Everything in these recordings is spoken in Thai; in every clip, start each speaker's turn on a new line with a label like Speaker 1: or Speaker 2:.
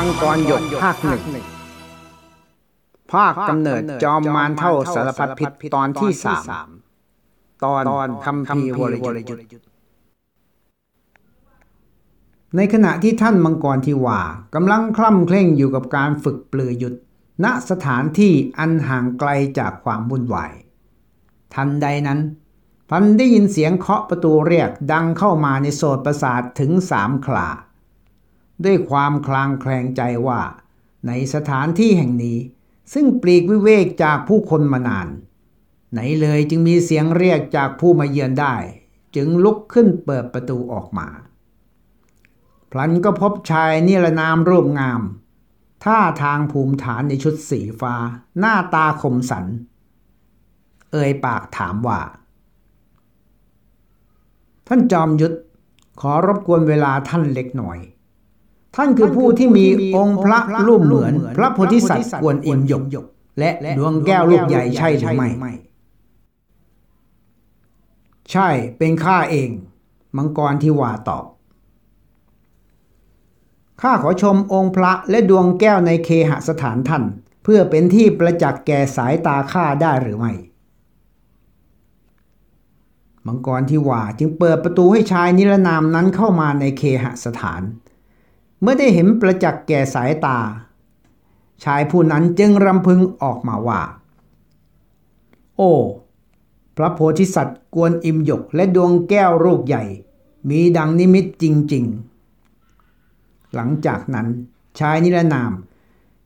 Speaker 1: มังกรหยกภาคหนึ่งภาคกำเนิดจอมมารเท่าสารพัดพิษตอนที่สามตอนคำพีวรยุทธในขณะที่ท่านมังกรทิวากำลังคล่ำเคร่งอยู่กับการฝึกปลือยุทธณสถานที่อันห่างไกลจากความวุ่นวายทันใดนั้นพันได้ยินเสียงเคาะประตูเรียกดังเข้ามาในโสดประสาทถึงสามคลา ด้วยความคลางแคลงใจว่า ในสถานที่แห่งนี้ ซึ่งปลีกวิเวกจากผู้คนมานาน ไหนเลยจึงมีเสียงเรียกจากผู้มาเยือนได้ จึงลุกขึ้นเปิดประตูออกมา พลันก็พบชายนิรนามรูปงาม ท่าทางภูมิฐานในชุดสีฟ้า หน้าตาคมสัน เอ่ยปากถามว่า ท่านจอมยุทธขอรบกวนเวลาท่านเล็กหน่อย ท่านคือผู้ที่มีองค์พระรูปเหมือน พระโพธิสัตว์กวนอิมหยก และดวงแก้วลูกใหญ่ใช่หรือไม่ ใช่เป็นข้าเอง มังกรที่ว่าตอบข้าขอชมองค์พระและดวงแก้วในเคหสถานท่าน เพื่อเป็นที่ประจักษ์แก่สายตาข้าได้หรือไม่ มังกรที่ว่าจึงเปิดประตูให้ชายนิรนามนั้นเข้ามาในเคหสถาน เมื่อได้เห็นประจักษ์แก่สายตา ชายผู้นั้นจึงรำพึงออกมาว่า โอ้ พระโพธิสัตว์กวนอิมยกและดวงแก้วรูปใหญ่ มีดังนิมิตจริง ๆ หลังจากนั้นชายนิรนาม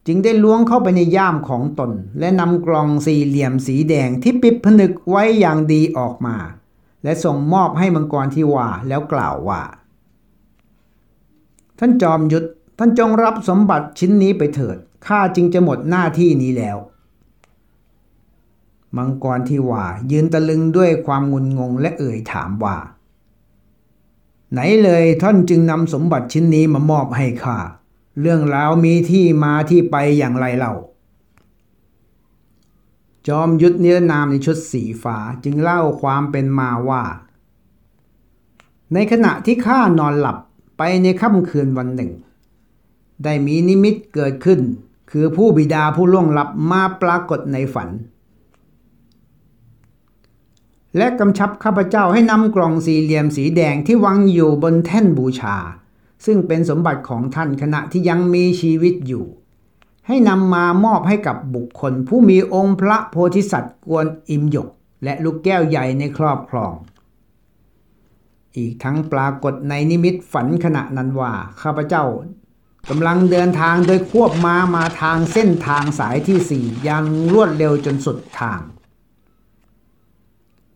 Speaker 1: จึงได้ล้วงเข้าไปในย่ามของตน และนำกล่องสี่เหลี่ยมสีแดงที่ปิดผนึกไว้อย่างดีออกมา และส่งมอบให้มังกรที่ว่าแล้วกล่าวว่า ท่านจอมยุทธท่านจงรับสมบัติชิ้นนี้ไปเถิด ข้าจึงจะหมดหน้าที่นี้แล้ว มังกรที่ว่ายืนตะลึงด้วยความงุนงงและเอ่ยถามว่า ไหนเลยท่านจึงนำสมบัติชิ้นนี้มามอบให้ข้า เรื่องราวมีที่มาที่ไปอย่างไรเล่า จอมยุทธนิรนามในชุดสีฟ้าจึงเล่าความเป็นมาว่า ในขณะที่ข้านอนหลับ ไปในค่ำคืนวันหนึ่ง ได้มีนิมิตเกิดขึ้น คือผู้บิดาผู้ล่วงลับมาปรากฏในฝัน และกำชับข้าพเจ้าให้นำกล่องสี่เหลี่ยมสีแดงที่วางอยู่บนแท่นบูชา ซึ่งเป็นสมบัติของท่านขณะที่ยังมีชีวิตอยู่ ให้นำมามอบให้กับบุคคลผู้มีองค์พระโพธิสัตว์กวนอิมยก และลูกแก้วใหญ่ในครอบครอง อีกทั้งปรากฏในนิมิตฝันขณะนั้นว่าข้าพเจ้ากำลังเดินทางโดยควบม้ามาทางเส้นทางสายที่สี่อย่างรวดเร็วจนสุดทาง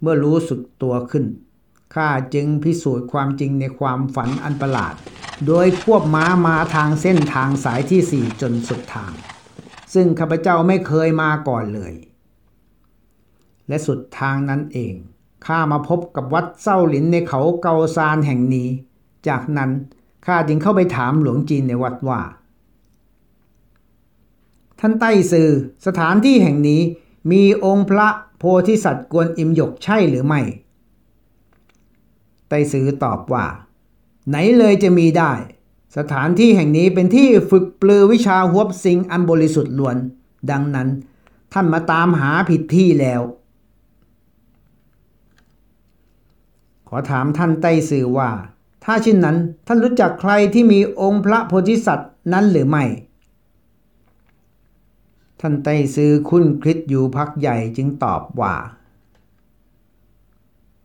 Speaker 1: เมื่อรู้สึกตัวขึ้นข้าจึงพิสูจน์ความจริงในความฝันอันประหลาด โดยควบม้ามาทางเส้นทางสายที่สี่จนสุดทาง ซึ่งข้าพเจ้าไม่เคยมาก่อนเลย และสุดทางนั้นเอง ข้ามาพบกับวัดเศร้าหลินในเขาเกาซานแห่งนี้ จากนั้นข้าจึงเข้าไปถามหลวงจีนในวัดว่า ท่านไต้ซือสถานที่แห่งนี้มีองค์พระโพธิสัตว์กวนอิมหยกใช่หรือไม่ ไต้ซือตอบว่า ไหนเลยจะมีได้ สถานที่แห่งนี้เป็นที่ฝึกปลือวิชาฮวบซิงอันบริสุทธิ์ล้วน ดังนั้น ท่านมาตามหาผิดที่แล้ว ขอถามท่านไต้สื่อว่า ถ้าเช่นนั้นท่านรู้จักใครที่มีองค์พระโพธิสัตว์นั้นหรือไม่ ท่านไต้ซือคุ้นคิดอยู่พักใหญ่จึงตอบว่า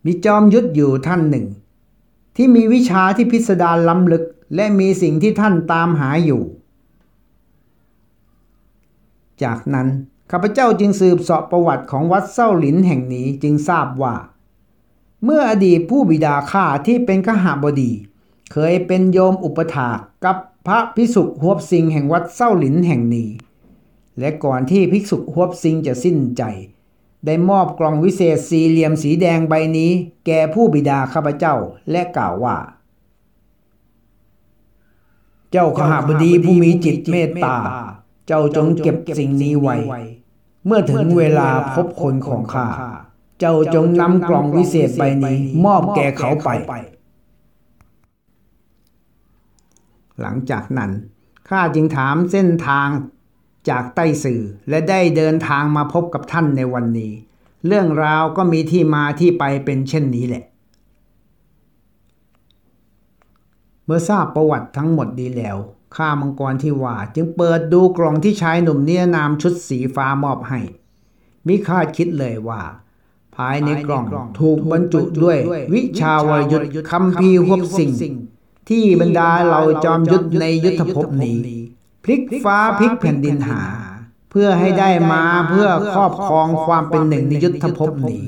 Speaker 1: มีจอมยุทธอยู่ท่านหนึ่ง ที่มีวิชาที่พิสดารล้ำลึกและมีสิ่งที่ท่านตามหาอยู่ จากนั้นข้าพเจ้าจึงสืบสอบประวัติของวัดเส้าหลินแห่งนี้จึงทราบว่า เมื่ออดีตผู้บิดาข้าที่เป็นขหาบดี เคยเป็นโยมอุปถากับพระภิกษุหวบสิงแห่งวัดเส้าหลินแห่งนี้ และก่อนที่ภิกษุหวบสิงจะสิ้นใจ ได้มอบกล่องวิเศษสี่เหลี่ยมสีแดงใบนี้ แก่ผู้บิดาข้าพเจ้าและกล่าวว่า เจ้าขหาบดีผู้มีจิตเมตตา เจ้าจงเก็บสิ่งนี้ไว้ เมื่อถึงเวลาพบคนของข้า เจ้าจงนำกล่องวิเศษใบนี้มอบแก่เขาไป หลังจากนั้นข้าจึงถามเส้นทางจากใต้สื่อและได้เดินทางมาพบกับท่านในวันนี้ เรื่องราวก็มีที่มาที่ไปเป็นเช่นนี้แหละ เมื่อทราบประวัติทั้งหมดดีแล้วข้ามังกรที่ว่าจึงเปิดดูกล่องที่ชายหนุ่มเนียนามชุดสีฟ้ามอบให้มิคาดคิดเลยว่า ภายในกล่องถูกบรรจุด้วย วิชาวรยุทธ์คำพีร์ฮวบสิ่ง ที่บรรดาเราจอมยุทธในยุทธภพนี้ พลิกฟ้าพลิกแผ่นดินหา เพื่อให้ได้มาเพื่อครอบครองความเป็นหนึ่งในยุทธภพนี้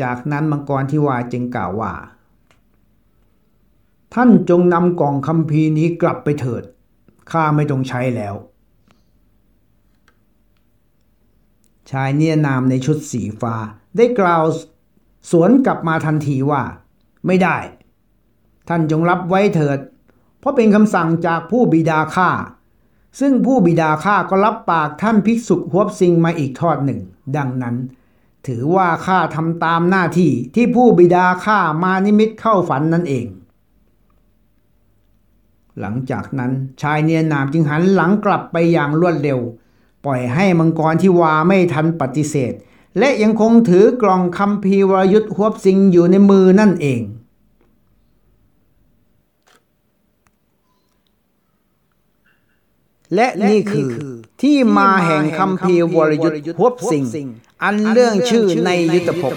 Speaker 1: จากนั้นมังกรที่ว่าจึงกล่าวว่า ท่านจงนำกล่องคำพีร์นี้กลับไปเถิดข้าไม่ต้องใช้แล้ว ชายเนียนามในชุดสีฟ้า ได้กล่าวสวนกลับมาทันทีว่า ไม่ได้ ท่านจงรับไว้เถิด เพราะเป็นคำสั่งจากผู้บิดาข้าซึ่งผู้บิดาข้าก็รับปากท่านภิกษุฮวบซิงมาอีกทอดหนึ่ง ดังนั้น ถือว่าข้าทำตามหน้าที่ที่ผู้บิดาข้ามานิมิตเข้าฝันนั่นเอง หลังจากนั้นชายเนียนนามจึงหันหลังกลับไปอย่างรวดเร็ว ปล่อยให้มังกรที่วาไม่ทันปฏิเสธ และยังคงถือกล่องคำพีวรยุทธ์ฮวบสิงอยู่ในมือนั่นเอง และนี่คือที่มาแห่งคำพีวรยุทธ์ฮวบสิงอันเรื่องชื่อในยุทธภพ